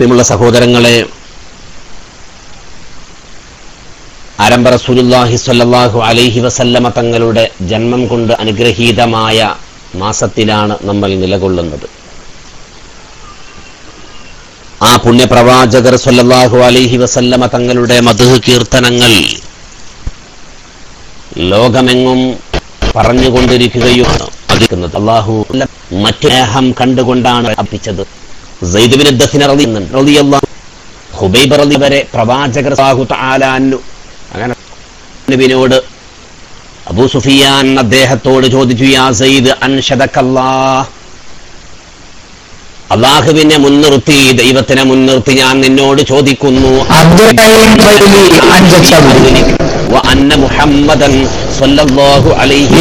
പ്രിയമുള്ള സഹോദരങ്ങളെ ആരംഭ റസൂലുല്ലാഹി സ്വല്ലല്ലാഹു അലൈഹി വസല്ലമ തങ്ങളുടെ ജന്മം കൊണ്ട് അനുഗ്രഹീതമായ മാസത്തിലാണ് നമ്മൾ നിലകൊള്ളുന്നത്. ആ പുണ്യപ്രവാചകർ സ്വല്ലല്ലാഹു അലൈഹി വസല്ലമ തങ്ങളുടെ മധു കീർത്തനങ്ങൾ ലോകമെങ്ങും പറഞ്ഞുകൊണ്ടിരിക്കുകയും അള്ളാഹു മറ്റേഹം കണ്ടുകൊണ്ടാണ് അർപ്പിച്ചത്. ഹുബൈബ് റലി വരെ പ്രവാചകർ അങ്ങനെ നബിനോട് അബൂ സുഫിയാൻ അദ്ദേഹത്തോട് ചോദിച്ചു യാ സയ്യിദ് അൻഷദക്കല്ലാ അള്ളാഹുവിനെ മുൻനിർത്തി ദൈവത്തിനെ മുൻനിർത്തി ഞാൻ നിന്നോട് ചോദിക്കുന്നു അന്ന മുഹമ്മദൻ സ്വല്ലല്ലാഹു അലൈഹി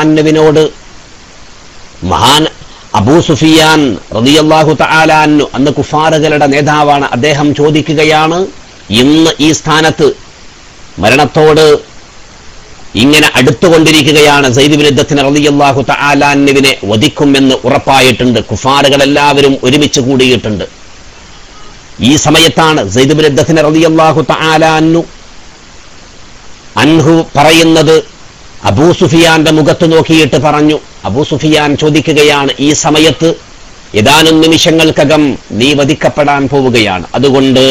അന്നവിനോട് മഹാൻ അബൂ സുഫിയാൻ റളിയല്ലാഹു തആല അന്നു കുഫാറുകളുടെ നേതാവാണ്. അദ്ദേഹം ചോദിക്കുകയാണ് ഇന്ന് ഈ സ്ഥാനത്ത് മരണത്തോട് ഇങ്ങനെ അടുത്തുകൊണ്ടിരിക്കുകയാണ് ദഫ്ന റളിയല്ലാഹു തആല അന്നുവിനെ വധിക്കുമെന്ന് ഉറപ്പായിട്ടുണ്ട്. കുഫാറുകൾ എല്ലാവരും ഒരുമിച്ച് കൂടിയിട്ടുണ്ട്. ഈ സമയത്താണ് ദഫ്ന റളിയല്ലാഹു തആല അന്നു അൻഹു പറയുന്നത് അബൂ സുഫിയാന്റെ മുഖത്ത് നോക്കിയിട്ട് പറഞ്ഞു. അബൂ സുഫിയാൻ ചോദിക്കുകയാണ് ഈ സമയത്ത് ഏതാനും നിമിഷങ്ങൾക്കകം നീ വധിക്കപ്പെടാൻ പോവുകയാണ്. അതുകൊണ്ട്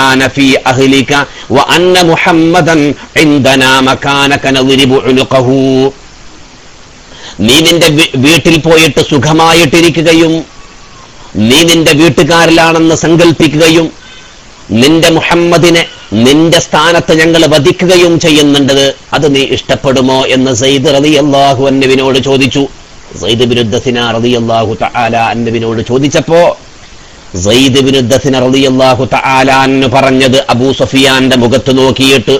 ആന ഫീ അഹ്ലിക വ അന്ന മുഹമ്മദൻ ഇൻദനാ മകാനക നീ നിന്റെ വീട്ടിൽ പോയിട്ട് സുഖമായിട്ടിരിക്കുകയും നീ നിന്റെ വീട്ടുകാരിലാണെന്ന് സങ്കല്പിക്കുകയും നിന്റെ മുഹമ്മദിനെ നിന്റെ സ്ഥാനത്ത് ഞങ്ങൾ വധിക്കുകയും ചെയ്യുന്നുണ്ടത് അത് നീ ഇഷ്ടപ്പെടുമോ എന്ന് സയ്യിദ് റതി അള്ളാഹു അന്നവിനോട് ചോദിച്ചു. സയ്യിദ് ബിരുദ്ധസിന റതി അള്ളാഹു തആല അന്നവിനോട് ചോദിച്ചപ്പോ സയ്യിദ് ബിരുദ്ധസിന റതി അള്ളാഹു തആല അന്ന് പറഞ്ഞത് അബൂ സഫിയാന്റെ മുഖത്ത് നോക്കിയിട്ട്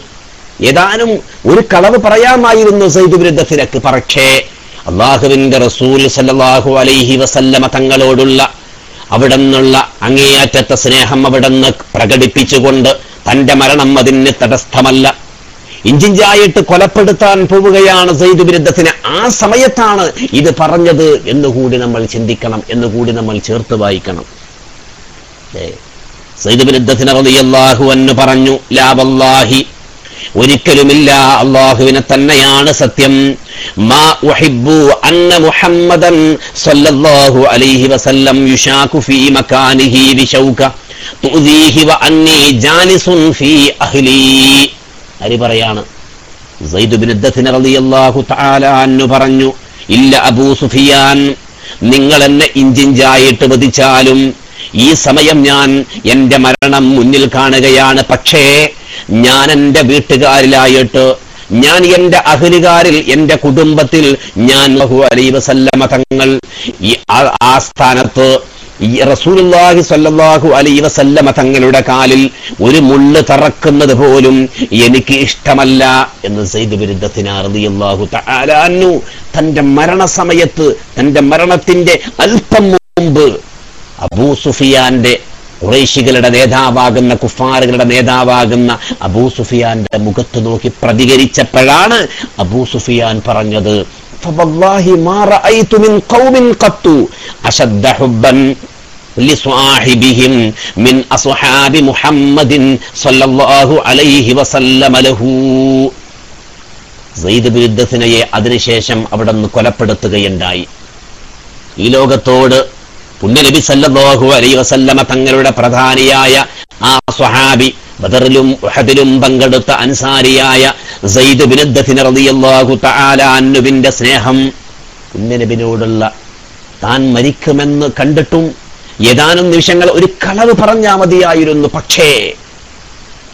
ഏതാനും ഒരു കളവ് പറയാമായിരുന്നു സയ്യിദ് ബിരുദ്ധസിനക്ക് പക്ഷേ അള്ളാഹുവിന്റെ റസൂൽ സല്ലാഹു അലൈഹി വസല്ലമ തങ്ങളോടുള്ള അവിടെ നിന്നുള്ള അങ്ങേയറ്റത്തെ സ്നേഹം അവിടെ നിന്ന് പ്രകടിപ്പിച്ചുകൊണ്ട് തന്റെ മരണം അതിന് തടസ്സമല്ല. ഇഞ്ചിഞ്ചായിട്ട് കൊലപ്പെടുത്താൻ പോവുകയാണ് സെയ്ദ് ബിരുദ്ധത്തിന് ആ സമയത്താണ് ഇത് പറഞ്ഞത് എന്നുകൂടി നമ്മൾ ചിന്തിക്കണം എന്നുകൂടി നമ്മൾ ചേർത്ത് വായിക്കണം. സെയ്ദ് ബിരുദ്ധത്തിന് റളിയല്ലാഹു അൻഹു പറഞ്ഞു ലാ വല്ലാഹി ഒരിക്കലുമില്ല അള്ളാഹുവിനെ തന്നെയാണ് സത്യം. മാ അന്ന മുഹമ്മദൻ സല്ലല്ലാഹു അലൈഹി വസല്ലം ഫീ തുദീഹി പറഞ്ഞു ഇല്ല അബൂ സുഫിയാൻ നിങ്ങൾ എന്നെ ഇഞ്ചിഞ്ചായിട്ട് വധിച്ചാലും ഈ സമയം ഞാൻ എന്റെ മരണം മുന്നിൽ കാണുകയാണ്. പക്ഷേ ഞാൻ എന്റെ വീട്ടുകാരിലായിട്ട് ഞാൻ എന്റെ അഹലുകാരിൽ എന്റെ കുടുംബത്തിൽ ഞാൻ അലൈ വസല്ലമ തങ്ങൾ ആ- സ്ഥാനത്ത് റസൂലുള്ളാഹി സ്വല്ലല്ലാഹു അലൈഹി വസല്ലമ തങ്ങളുടെ കാലിൽ ഒരു മുള്ള് തറക്കുന്നത് പോലും എനിക്ക് ഇഷ്ടമല്ല എന്ന് സെയ്ദ് ബിരുദ്ധത്തിന് താരാനു തന്റെ മരണസമയത്ത് തന്റെ മരണത്തിന്റെ അല്പം മുമ്പ് അബൂ സുഫിയാന്റെ കുറേശികളുടെ നേതാവാകുന്ന കുഫാറുകളുടെ നേതാവാകുന്ന അബൂ സുഫിയാന്റെ മുഖത്ത് നോക്കി പ്രതികരിച്ചപ്പോഴാണ് അബൂ സുഫിയാൻ പറഞ്ഞത് فوالله ما رأيت من قوم قط أشد حبا لصاحبهم من أصحاب محمد صلى الله عليه وسلم له സെയ്ദ് ബിരുദ്ധസിനയെ അതിനുശേഷം അവിടെ നിന്ന് കൊലപ്പെടുത്തുകയുണ്ടായി ഈ ലോകത്തോട് പുണ്യനബി സല്ലല്ലാഹു അലൈഹി വസല്ലമ തങ്ങളുടെ പ്രധാനിയായ ആ സ്വഹാബി ബദറിലും ഉഹദിലും പങ്കെടുത്ത അൻസാരിയായ സയ്യിദ് ദഥിന റളിയല്ലാഹു തആല അന്നുബിന്റെ സ്നേഹം പുണ്യനബിനോടുള്ള. താൻ മരിക്കുമെന്ന് കണ്ടിട്ടും ഏതാനും നിമിഷങ്ങൾ ഒരു കളവ് പറഞ്ഞാൽ മതിയായിരുന്നു. പക്ഷേ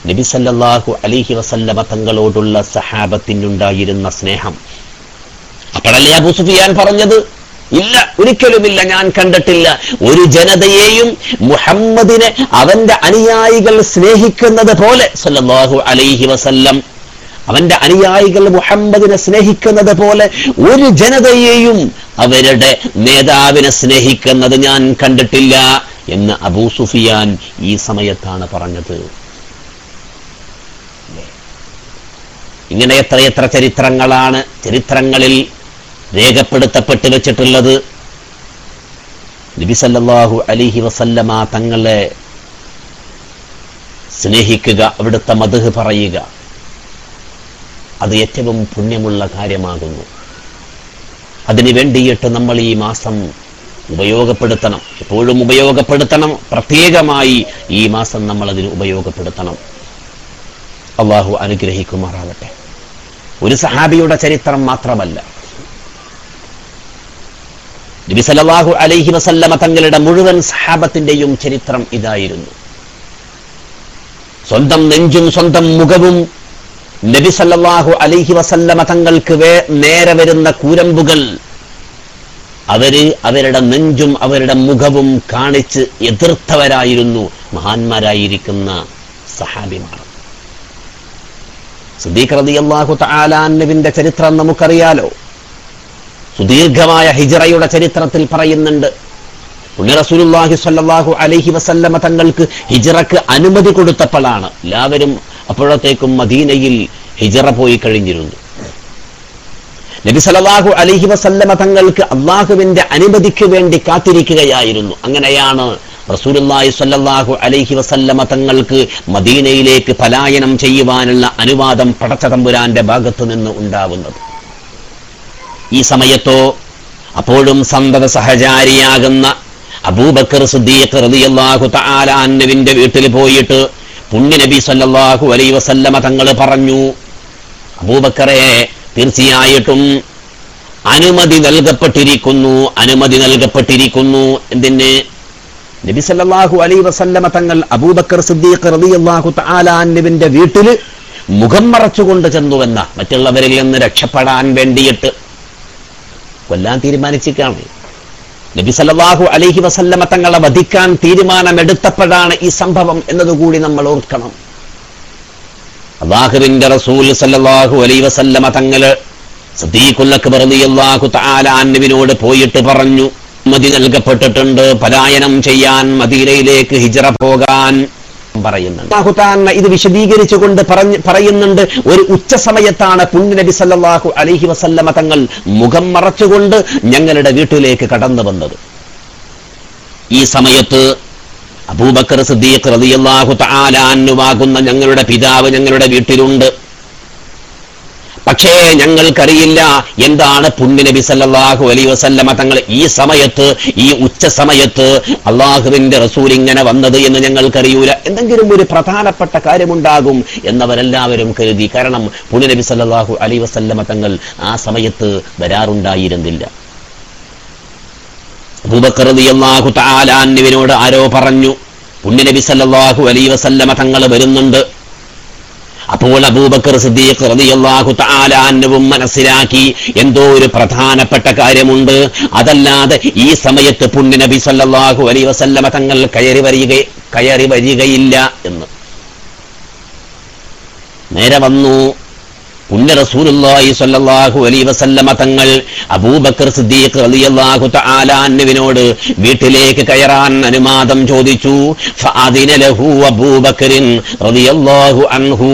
നബി സല്ലല്ലാഹു അലൈഹി വസല്ലമ തങ്ങളോടുള്ള സഹാബത്തിനുണ്ടായിരുന്ന സ്നേഹം. അപ്പോഴല്ലേ അബൂ സുഫിയാൻ പറഞ്ഞത്? ഇല്ല ഒരിക്കലുമില്ല ഞാൻ കണ്ടിട്ടില്ല. ഒരു ജനതയെയും മുഹമ്മദിനെ അവന്റെ അനുയായികൾ സ്നേഹിക്കുന്നത് പോലെ സല്ലല്ലാഹു അലൈഹി വസല്ലം അവന്റെ അനുയായികൾ മുഹമ്മദിനെ സ്നേഹിക്കുന്നത് പോലെ ഒരു ജനതയെയും അവരുടെ നേതാവിനെ സ്നേഹിക്കുന്നത് ഞാൻ കണ്ടിട്ടില്ല എന്ന് അബൂ സുഫിയാൻ ഈ സമയത്താണ് പറഞ്ഞത്. ഇങ്ങനെ എത്ര ചരിത്രങ്ങളാണ് ചരിത്രങ്ങളിൽ രേഖപ്പെടുത്തപ്പെട്ട് വെച്ചിട്ടുള്ളത് നബിസല്ലാഹു അലിഹി വസല്ലമ തങ്ങളെ സ്നേഹിക്കുക അവിടുത്തെ മധുഹ് പറയുക. അത് ഏറ്റവും പുണ്യമുള്ള കാര്യമാകുന്നു. അതിനു വേണ്ടിയിട്ട് നമ്മൾ ഈ മാസം ഉപയോഗപ്പെടുത്തണം. എപ്പോഴും ഉപയോഗപ്പെടുത്തണം. പ്രത്യേകമായി ഈ മാസം നമ്മൾ അതിന് ഉപയോഗപ്പെടുത്തണം. അള്ളാഹു അനുഗ്രഹിക്കുമാറാവട്ടെ ഒരു സഹാബിയുടെ ചരിത്രം മാത്രമല്ല. നബി സല്ലല്ലാഹു അലൈഹി വസല്ലമ തങ്ങളുടെ മുഴുവൻ സഹാബത്തിന്റെയും ചരിത്രം ഇതായിരുന്നു. സ്വന്തം നെഞ്ചും സ്വന്തം മുഖവും നബി സല്ലല്ലാഹു അലൈഹി വസല്ലമ തങ്ങൾക്ക് നേരെ വരുന്ന കൂരമ്പുകൾ അവർ അവരുടെ നെഞ്ചും അവരുടെ മുഖവും കാണിച്ച് എതിർത്തവരായിരുന്നു മഹാന്മാരായിരിക്കുന്ന സഹാബിമാർ. സുദീഖ് റളിയല്ലാഹു തആലാന്നുവിന്റെ ചരിത്രം നമുക്കറിയാലോ. സുദീർഘമായ ഹിജറയുടെ ചരിത്രത്തിൽ പറയുന്നുണ്ട്. പുണ്യ റസൂലുള്ളാഹി സ്വല്ലല്ലാഹു അലൈഹി വസല്ലമ തങ്ങൾക്ക് ഹിജറക്ക് അനുമതി കൊടുത്തപ്പോഴാണ് എല്ലാവരും അപ്പോഴത്തേക്കും മദീനയിൽ ഹിജറ പോയി കഴിഞ്ഞിരുന്നു. നബി സലാഹു അലഹി വസല്ലമ തങ്ങൾക്ക് അള്ളാഹുവിന്റെ അനുമതിക്ക് വേണ്ടി കാത്തിരിക്കുകയായിരുന്നു. അങ്ങനെയാണ് റസൂലുല്ലാഹി സ്വല്ലല്ലാഹു അലൈഹി വസല്ലമ തങ്ങൾക്ക് മദീനയിലേക്ക് പലായനം ചെയ്യുവാനുള്ള അനുവാദം പടച്ചതമ്പുരാന്റെ ഭാഗത്തു നിന്ന് ഉണ്ടാവുന്നത്. ഈ സമയത്തോ അപ്പോഴും സന്തത സഹചാരിയാകുന്ന അബൂബക്കർ സിദ്ദീഖ് റളിയല്ലാഹു തആല അന്നവിന്റെ വീട്ടിൽ പോയിട്ട് പുണ്യ നബി സല്ലല്ലാഹു അലൈഹി വസല്ലമ തങ്ങൾ പറഞ്ഞു അബൂബക്കറെ തീർച്ചയായിട്ടും അനുമതി നൽകപ്പെട്ടിരിക്കുന്നു അനുമതി നൽകപ്പെട്ടിരിക്കുന്നു. എന്തിന്? നബി സല്ലല്ലാഹു അലൈഹി വസല്ലമ തങ്ങൾ അബൂബക്കർ സിദ്ദീഖ് റളിയല്ലാഹു തആല അന്നവിന്റെ വീട്ടിൽ മുഖം മറച്ചുകൊണ്ട് ചെന്നുവെന്ന മറ്റുള്ളവരിൽ നിന്ന് രക്ഷപ്പെടാൻ വേണ്ടിയിട്ട് കൊല്ലാൻ തീരുമാനിച്ചിട്ടാണ് നബി സല്ലാഹു അലഹി വസല്ലമ തങ്ങളെ വധിക്കാൻ തീരുമാനമെടുത്തപ്പോഴാണ് ഈ സംഭവം എന്നതുകൂടി നമ്മൾ ഓർക്കണം. അള്ളാഹുവിന്റെ റസൂൽ സല്ലാഹു അലൈ വസല്ലമ തങ്ങൾ സദീഖുല്ലാഹു അൻഹുവിനോട് പോയിട്ട് പറഞ്ഞു മതി നൽകപ്പെട്ടിട്ടുണ്ട് പലായനം ചെയ്യാൻ മദീനയിലേക്ക് ഹിജറ പോകാൻ. പറയുന്നുണ്ട്. തആല ഇത് വിശദീകരിച്ചുകൊണ്ട് പറഞ്ഞ് പറയുന്നുണ്ട്. ഒരു ഉച്ച സമയത്താണ് പുണ്യ നബി സല്ലല്ലാഹു അലൈഹി വസല്ലമ തങ്ങൾ മുഖം മറച്ചുകൊണ്ട് ഞങ്ങളുടെ വീട്ടിലേക്ക് കടന്നു വന്നത്. ഈ സമയത്ത് അബൂബക്കർ സിദ്ദീഖ് റതിയല്ലാഹു തആല അന്നുവാകുന്ന ഞങ്ങളുടെ പിതാവ് ഞങ്ങളുടെ വീട്ടിലുണ്ട്. പക്ഷേ ഞങ്ങൾക്കറിയില്ല എന്താണ് പുണ്യനബി സല്ലാഹു അലൈഹി വസല്ലമ തങ്ങൾ ഈ സമയത്ത് ഈ ഉച്ച സമയത്ത് അള്ളാഹുവിന്റെ റസൂൽ ഇങ്ങനെ വന്നത് എന്ന് ഞങ്ങൾക്കറിയൂല. എന്തെങ്കിലും ഒരു പ്രധാനപ്പെട്ട കാര്യമുണ്ടാകും എന്നവരെല്ലാവരും കരുതി. കാരണം പുണ്യനബി സല്ലാഹു അലൈഹി വസല്ലമ തങ്ങൾ ആ സമയത്ത് വരാറുണ്ടായിരുന്നില്ല. അൻഹുവിനോട് ആരോ പറഞ്ഞു പുണ്യനബി സല്ലാഹു അലൈഹി വസല്ലമ തങ്ങൾ വരുന്നുണ്ട്. അപ്പോൾ അബൂബക്കർ സിദ്ദീഖ് റളിയല്ലാഹു തആല അന്നവും മനസ്സിലാക്കി എന്തോ ഒരു പ്രധാനപ്പെട്ട കാര്യമുണ്ട്. അതല്ലാതെ ഈ സമയത്ത് പുണ്യനബി സല്ലല്ലാഹു അലൈഹി വസല്ലമ തങ്ങൾ കയറി വരിക കയറി വരികയില്ല എന്ന്. നേരെ വന്നു. പുണ്യ റസൂലുള്ളാഹി സ്വല്ലല്ലാഹു അലൈഹി വസല്ലമ തങ്ങൾ അബൂബക്കർ സിദ്ദീഖ് റളിയല്ലാഹു തആല അൻഹുവിനോട് വീട്ടിലേക്ക് കയറാൻ അനുവാദം ചോദിച്ചു. ഫഅദിന ലഹു അബൂബക്കറിൻ റളിയല്ലാഹു അൻഹു.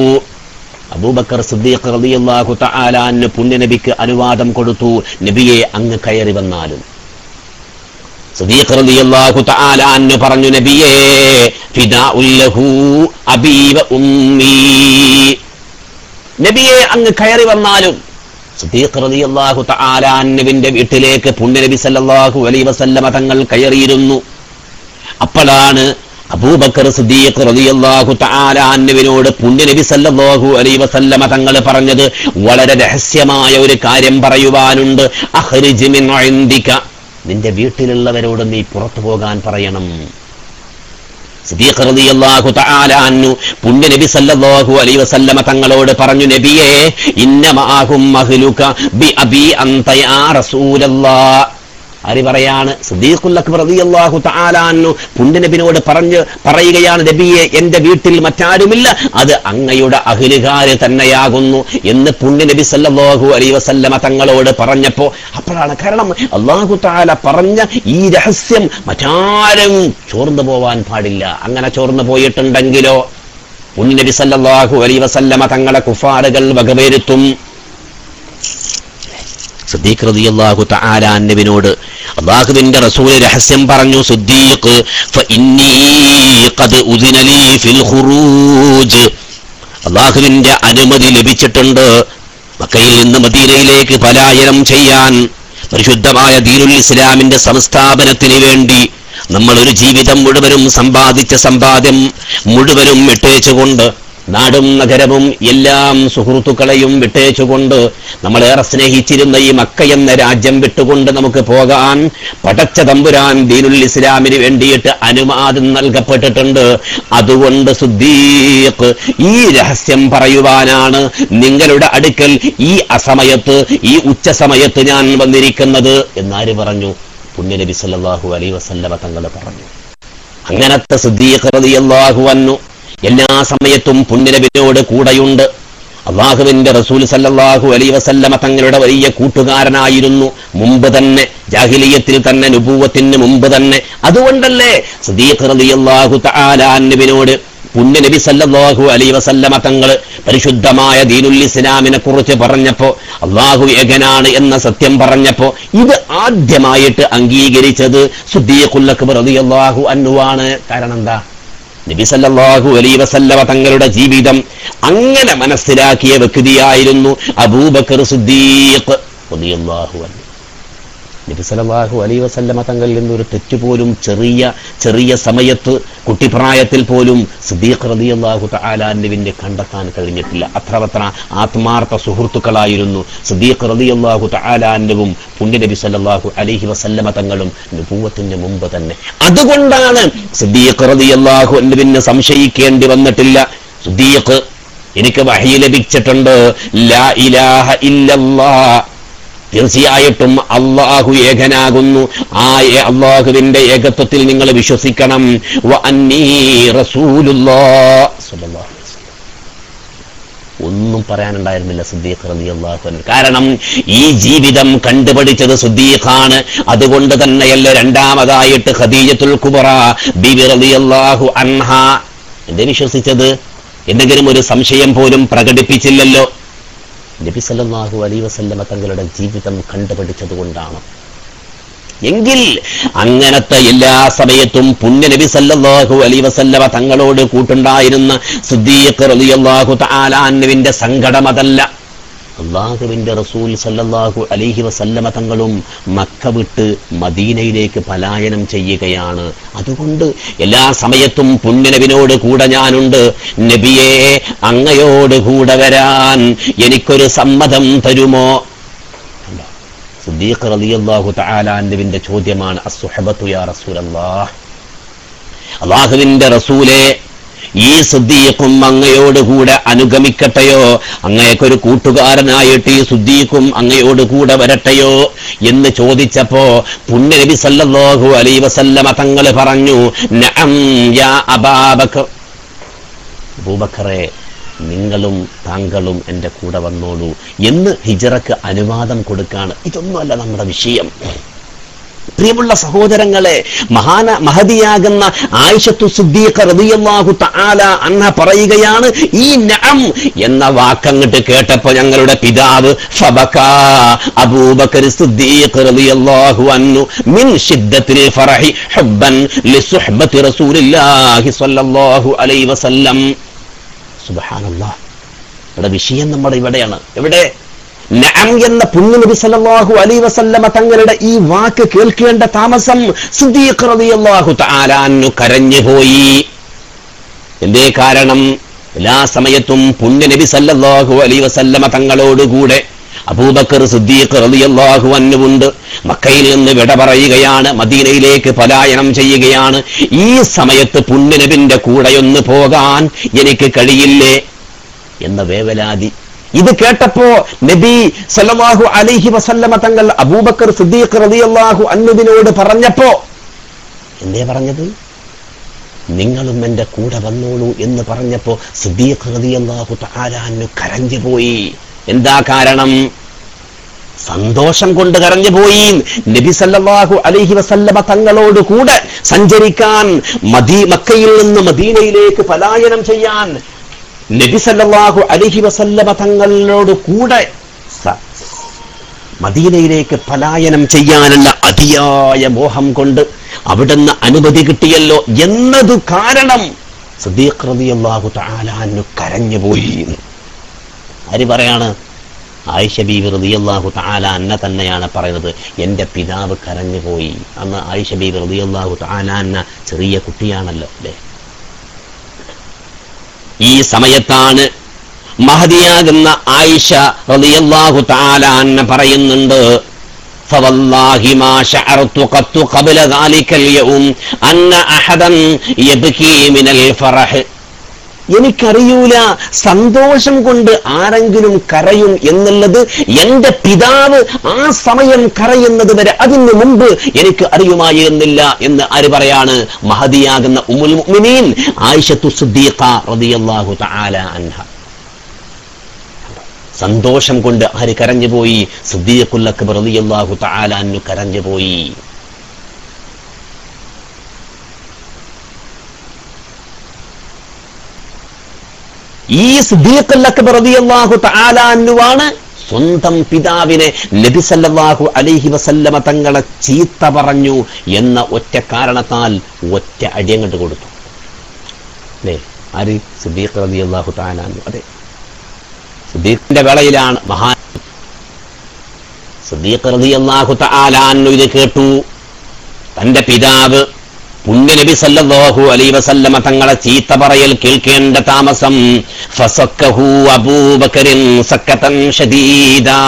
അബൂബക്കർ സിദ്ദീഖ് റളിയല്ലാഹു തആല അൻഹു പുണ്യ നബിക്ക് അനുവാദം കൊടുത്തു. നബിയെ അങ്ങ് കയറി വന്നാലും. സിദ്ദീഖ് റളിയല്ലാഹു തആല അൻഹു പറഞ്ഞു നബിയേ ഫിദാഉ ലഹു അബീ വ ഉമ്മീ. നബിയെ അങ്ങ് കയറി വന്നാലും അൻഹുവിന്റെ വീട്ടിലേക്ക് പുണ്യനബി സല്ലാഹു അലൈഹി വസല്ലമ തങ്ങൾ കയറിയിരുന്നു. അപ്പോഴാണ് അബൂബക്കർ റളിയല്ലാഹു തആല അലൈ പുണ്യ നബി സല്ലല്ലാഹു അലൈഹി വസല്ലമ തങ്ങൾ പറഞ്ഞത് വളരെ രഹസ്യമായ ഒരു കാര്യം പറയുവാനുണ്ട്. മിൻ നിന്റെ വീട്ടിലുള്ളവരോട് നീ പുറത്തു പോകാൻ പറയണം. സിദ്ദീഖ് റളിയല്ലാഹു തആല അൻഹു പുണ്യ നബി സല്ലല്ലാഹു അലൈഹി വസല്ലമ തങ്ങളോട് പറഞ്ഞു നബിയേ ഇന്നമാഹും മഹ്ലുക ബി അബി അൻത യാ റസൂലല്ലാഹ് ആര് പറയാണ് സിദ്ദീഖുൽ അക്ബർ റളിയല്ലാഹു പറഞ്ഞു പറയുകയാണ് നബിയെ എന്റെ വീട്ടിൽ മറ്റാരുമില്ല. അത് അങ്ങയുടെ അഹിലുകാര് തന്നെയാകുന്നു. എന്ന് പുണ്യനബി സല്ലല്ലാഹു അലൈഹി വസല്ലമ തങ്ങളോട് പറഞ്ഞപ്പോ അപ്പോഴാണ് കാരണം അള്ളാഹു താല പറഞ്ഞ ഈ രഹസ്യം മറ്റാരും ചോർന്നു പോവാൻ പാടില്ല. അങ്ങനെ ചോർന്നു പോയിട്ടുണ്ടെങ്കിലോ? പുണ്യനബി സല്ലല്ലാഹു അലൈഹി വസല്ലമ തങ്ങളെ കുഫാറുകൾ വകവരുത്തും. സിദ്ദീഖ് റളിയല്ലാഹു തആല അന്നബിനോട് അള്ളാഹുവിന്റെ റസൂൽ രഹസ്യം പറഞ്ഞു സിദ്ദീഖ് അള്ളാഹുവിന്റെ അനുമതി ലഭിച്ചിട്ടുണ്ട്. മക്കയിൽ നിന്ന് മദീനയിലേക്ക് പലായനം ചെയ്യാൻ പരിശുദ്ധമായ ദീനുൽ ഇസ്ലാമിന്റെ സംസ്ഥാപനത്തിന് വേണ്ടി നമ്മൾ ഒരു ജീവിതം മുഴുവനും സമ്പാദിച്ച സമ്പാദ്യം മുഴുവനും വിട്ടേച്ചുകൊണ്ട് നാടും നഗരവും എല്ലാം സുഹൃത്തുക്കളെയും വിട്ടേച്ചുകൊണ്ട് നമ്മളേറെ സ്നേഹിച്ചിരുന്ന ഈ മക്ക എന്ന രാജ്യം വിട്ടുകൊണ്ട് നമുക്ക് പോകാൻ പടച്ച തമ്പുരാൻ ദീനുൽ ഇസ്ലാമിന് വേണ്ടിയിട്ട് അനുവാദം നൽകപ്പെട്ടിട്ടുണ്ട്. അതുകൊണ്ട് സുദ്ദീഖ് ഈ രഹസ്യം പറയുവാനാണ് നിങ്ങളുടെ അടുക്കൽ ഈ അസമയത്ത് ഈ ഉച്ച സമയത്ത് ഞാൻ വന്നിരിക്കുന്നത് എന്നാര് പറഞ്ഞു? പുണ്യനബി സല്ലല്ലാഹു അലൈഹി വസല്ലമ തങ്ങൾ പറഞ്ഞു. അങ്ങനത്തെ സുദ്ദീഖ് റളിയല്ലാഹു അൻഹു എല്ലാ സമയത്തും പുണ്യനബിനോട് കൂടെയുണ്ട്. അള്ളാഹുവിന്റെ റസൂൽ സല്ലാഹു അലൈ വസല്ലമ തങ്ങളുടെ വലിയ കൂട്ടുകാരനായിരുന്നു. മുമ്പ് തന്നെ ജാഹിലിയത്തിൽ തന്നെ അനുഭവത്തിന് മുമ്പ് തന്നെ. അതുകൊണ്ടല്ലേ സദീഖ് റളിയല്ലാഹു പുണ്യനബി സല്ലല്ലാഹു അലൈഹി വസല്ലമ തങ്ങൾ പരിശുദ്ധമായ ദീനുൽ ഇസ്ലാമിനെ കുറിച്ച് പറഞ്ഞപ്പോ അള്ളാഹു ഏകനാണ് എന്ന സത്യം പറഞ്ഞപ്പോ ഇത് ആദ്യമായിട്ട് അംഗീകരിച്ചത് സുദ്ദീഖുൽ അക്ബർ റളിയല്ലാഹു അൻഹു ആണ്. കാരണം എന്താ? നബി സല്ലല്ലാഹു അലൈഹി വസല്ലമ തങ്ങളുടെ ജീവിതം അങ്ങനെ മനസ്സിലാക്കിയ വ്യക്തിയായിരുന്നു അബൂബക്കർ സുദ്ദീഖ് റളിയല്ലാഹു അൻഹു. നബി സല്ലല്ലാഹു അലൈഹി വസല്ലമ തങ്ങളിൽ നിന്ന് ഒരു തെറ്റ് പോലും ചെറിയ ചെറിയ സമയത്ത് കുട്ടിപ്രായത്തിൽ പോലും സിദ്ദീഖ് റളിയല്ലാഹു തആല അൻഹുവിന്റെ കണ്ടെത്താൻ കഴിഞ്ഞിട്ടില്ല. അത്രവത്ര ആത്മാർത്ഥ സുഹൃത്തുക്കളായിരുന്നു സിദ്ദീഖ് റളിയല്ലാഹു തആല അൻഹുവും പുണ്യനബി സല്ലല്ലാഹു അലൈഹി വസല്ലമ തങ്ങളും നുപൂവത്തിന് മുമ്പ് തന്നെ. അതുകൊണ്ടാണ് സിദ്ദീഖ് റളിയല്ലാഹു അൻഹുവിന് സംശയിക്കേണ്ടി വന്നിട്ടില്ല. സിദ്ദീഖ് എനിക്ക് വഹി ലഭിച്ചിട്ടുണ്ട്. ലാ ഇലാഹ ഇല്ലല്ലാഹ്. തീർച്ചയായിട്ടും അള്ളാഹു ഏകനാകുന്നു. ആ അള്ളാഹുവിന്റെ ഏകത്വത്തിൽ നിങ്ങൾ വിശ്വസിക്കണം. ഒന്നും പറയാനുണ്ടായിരുന്നില്ല സുദ്ദീഖ് റളിയല്ലാഹു അള്ളാഹു കാരണം ഈ ജീവിതം കണ്ടുപിടിച്ചത് സുദ്ദീഖാണ്. അതുകൊണ്ട് തന്നെയല്ല രണ്ടാമതായിട്ട് ഖദീജത്തുൽ കുബറ ബിബി റളിയല്ലാഹു അൻഹ. എന്നെ വിശ്വസിച്ചത്? എന്തെങ്കിലും ഒരു സംശയം പോലും പ്രകടിപ്പിച്ചില്ലല്ലോ. നബി സല്ലല്ലാഹു അലൈഹി വസല്ലമ തങ്ങളുടെ ജീവിതം കണ്ടുപിടിച്ചത് കൊണ്ടാണ് എങ്കിൽ അങ്ങനത്തെ എല്ലാ സമയത്തും പുണ്യ നബി സല്ലല്ലാഹു അലൈഹി വസല്ലമ തങ്ങളോട് കൂട്ടുണ്ടായിരുന്ന സിദ്ദീഖ് റളിയല്ലാഹു തആല അൻവിന്റെ സങ്കടം അള്ളാഹുവിന്റെ റസൂൽ സല്ലല്ലാഹു അലൈഹി വസല്ലമ തങ്ങളും മക്ക വിട്ട് മദീനയിലേക്ക് പലായനം ചെയ്യുകയാണ്. അതുകൊണ്ട് എല്ലാ സമയത്തും പുണ്യനബിനോട് കൂടെ ഞാനുണ്ട്. നബിയെ അങ്ങയോട് കൂടെ വരാൻ എനിക്കൊരു സമ്മതം തരുമോ? സുദ്ദീഖ് റളിയല്ലാഹു തആല അൻഹുവിന്റെ ചോദ്യമാണ് അസ്സുഹബത്തു യാ റസൂലല്ലാഹ്. അള്ളാഹുവിന്റെ റസൂലെ ഈ സുദ്ദീഖും അങ്ങയോടുകൂടെ അനുഗമിക്കട്ടെയോ? അങ്ങേക്കൊരു കൂട്ടുകാരനായിട്ട് ഈ സുദ്ദീഖും അങ്ങയോടുകൂടെ വരട്ടെയോ? എന്ന് ചോദിച്ചപ്പോ പുണ്യനബി സല്ലല്ലാഹു അലൈ വസല്ലമ തങ്ങൾ പറഞ്ഞു നഅം യാ നിങ്ങളും താങ്കളും എന്റെ കൂടെ വന്നോളൂ എന്ന് ഹിജറക്ക് അനുവാദം കൊടുക്കാണ്. ഇതൊന്നുമല്ല നമ്മുടെ വിഷയം. പ്രിയമുള്ള സഹോദരങ്ങളെ മഹാന മഹതിയാകുന്ന ആയിഷത്തു സിദ്ദീഖ് റളിയല്ലാഹു തആല അന്ന പറയുകയാണ് ഈ നഅം എന്ന വാക്കങ്ങട്ട് കേട്ടപ്പോൾ ഞങ്ങളുടെ പിതാവ് അബൂബക്കർ സിദ്ദീഖ് റളിയല്ലാഹു മിൻ ഫറഹി ഹുബ്ബൻ ലിസുഹ്ബത്തി റസൂലില്ലാഹി സ്വല്ലല്ലാഹു അലൈഹി വസല്ലം. വിഷയം നമ്മുടെ ഇവിടെയാണ്. എവിടെ? നഅം എന്ന പുണ്യനബി സല്ലല്ലാഹു അലൈഹി വസല്ലമ തങ്ങളുടെ ഈ വാക്ക് കേൾക്കേണ്ട താമസം സിദ്ദീഖ് റളിയല്ലാഹു തആല അൻഹു എന്തേ കാരണം? എല്ലാ സമയത്തും പുണ്യനബി സല്ലല്ലാഹു അലൈഹി വസല്ലമ തങ്ങളോടുകൂടെ അബൂബക്കർ സിദ്ദീഖ് റളിയല്ലാഹു അൻഹുണ്ട് മക്കയിൽ നിന്ന് വിട പറയുകയാണ് മദീനയിലേക്ക് പലായനം ചെയ്യുകയാണ്. ഈ സമയത്ത് പുണ്യനബിന്റെ കൂടെയൊന്ന് പോകാൻ എനിക്ക് കഴിയില്ലേ? എന്ന വേവലാതി. ഇത് കേട്ടപ്പോ നബി സല്ലല്ലാഹു അലൈഹി വസല്ലമ തങ്ങൾ അബൂബക്കർ സിദ്ദീഖ് റളിയല്ലാഹു അന്നുദിനോട് പറഞ്ഞപ്പോ എന്തേ പറഞ്ഞത്? നിങ്ങളും എന്റെ കൂടെ വന്നോളൂ എന്ന് പറഞ്ഞപ്പോ സിദ്ദീഖ് റളിയല്ലാഹു തആല കരഞ്ഞു പോയി. എന്താ കാരണം? സന്തോഷം കൊണ്ട് കരഞ്ഞുപോയി നബി സല്ലല്ലാഹു അലൈഹി വസല്ലമ തങ്ങളോട് കൂടെ സഞ്ചരിക്കാൻ മദീ മക്കയിൽ നിന്ന് മദീനയിലേക്ക് പലായനം ചെയ്യാൻ നബി അലഹി വസല്ലമ തങ്ങളോട് കൂടെ മദീനയിലേക്ക് പലായനം ചെയ്യാനുള്ള അതിയായ മോഹം കൊണ്ട് അവിടുന്ന് അനുമതി കിട്ടിയല്ലോ എന്നത് കാരണം സദീഖ് റളിയല്ലാഹു തആല അൻഹു കരഞ്ഞുപോയി. ആര് പറയാണ്? ആയിഷ ബീവി റളിയല്ലാഹു തആല അന്ന തന്നെയാണ് പറയുന്നത്. എന്റെ പിതാവ് കരഞ്ഞുപോയി. അന്ന് ആയിഷ ബീവി തആല അന്ന ചെറിയ കുട്ടിയാണല്ലോ അല്ലേ? ഈ സമയത്താണ് മഹതിയാകുന്ന ആയിഷ റളിയല്ലാഹു തആല അന്ന പറയുന്നുണ്ട് فوالله ما شعرت قط قبل ذلك اليوم أن أحدا يبكي من الفرح എനിക്കറിയൂല. സന്തോഷം കൊണ്ട് ആരെങ്കിലും കരയും എന്നുള്ളത് എന്റെ പിതാവ് ആ സമയം കരയുന്നത് വരെ അതിന് മുമ്പ് എനിക്ക് അറിയുമായിരുന്നില്ല എന്ന് ആര് പറയാണ്? മഹതിയാകുന്ന ഉമുൽ മുഅ്മിനീൻ ആയിഷത്തു സിദ്ദീഖ റളിയല്ലാഹു തആല അൻഹ. സന്തോഷം കൊണ്ട് ആര് കരഞ്ഞുപോയി? സിദ്ദീഖുൽ അക്ബർ റളിയല്ലാഹു തആല അൻഹു കരഞ്ഞുപോയി. ഈ സിദ്ദീഖ് അക്ബർ റളിയല്ലാഹു തആല അൻഹുവാണ് സ്വന്തം പിതാവിനെ നബി സല്ലല്ലാഹു അലൈഹി വസല്ലമ തങ്ങളെ ചീത്ത പറഞ്ഞു എന്ന ഒറ്റ കാരണത്താൽ ഒറ്റ അടിയങ്ങട്ട് കൊടുത്തു. അല്ലേ? ആര്? സിദ്ദീഖ് റളിയല്ലാഹു തആല അൻഹു. അതെ. സിദ്ദീഖിന്റെ വേളയിലാണ് മഹാൻ സിദ്ദീഖ് റളിയല്ലാഹു തആല അൻഹു ഇത് കേട്ടു. തന്റെ പിതാവ് പുണ്യനബി സല്ലല്ലാഹു അലൈഹി വസല്ലമ തങ്ങളെ ചീത്ത പറയൽ കേൾക്കേണ്ട താമസം. ഫസക്കഹു അബൂബക്കറിൻ സക്കതൻ ഷദീദാ.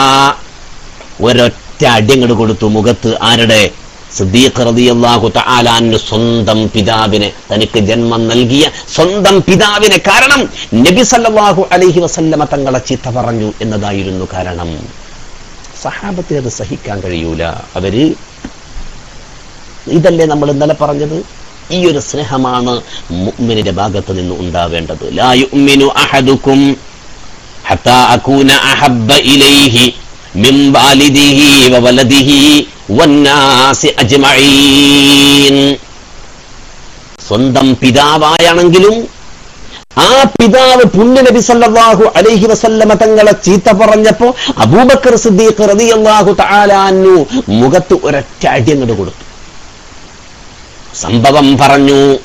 ഒരൊറ്റ അടിയങ്ങട് കൊടുത്തു മുഖത്ത്. ആരുടെ? സിദ്ദീഖ് റളിയല്ലാഹു തആല അൻഹു സ്വന്തം പിതാവിനെ. തനിക്ക് ജന്മം നൽകിയ സ്വന്തം പിതാവിനെ കാരണം നബി സല്ലല്ലാഹു അലൈഹി വസല്ലമ തങ്ങളെ ചീത്ത പറഞ്ഞു എന്നതായിരുന്നു കാരണം. സഹാബത്തിന് അത് സഹിക്കാൻ കഴിയൂല. അവർ ഇതല്ലേ നമ്മൾ ഇന്നലെ പറഞ്ഞത്? ഈ ഒരു സ്നേഹമാണ് മുഅ്മിനിന്റെ ഭാഗത്ത് നിന്ന് ഉണ്ടാവേണ്ടത്. ലാ യുഅ്മിനു അഹദുക്കും ഹത്താ അകൂന അഹബ്ബ ഇലൈഹി മിൻ വാലിദിഹി വവലദിഹി വന്നാസി അജ്മഈൻ. സ്വന്തം പിതാവായാണെങ്കിലും ആ പിതാവ് പുണ്യനബി സല്ലല്ലാഹു അലൈഹി വസല്ലമ തങ്ങളെ ചീത്ത പറഞ്ഞപ്പോ അബൂബക്കർ സിദ്ദീഖ് റളിയല്ലാഹു തആല അൻഹു മുഖത്ത് ഒരൊറ്റ അടിയങ്ങട് കൊടുത്തു. സംഭവം പറഞ്ഞു.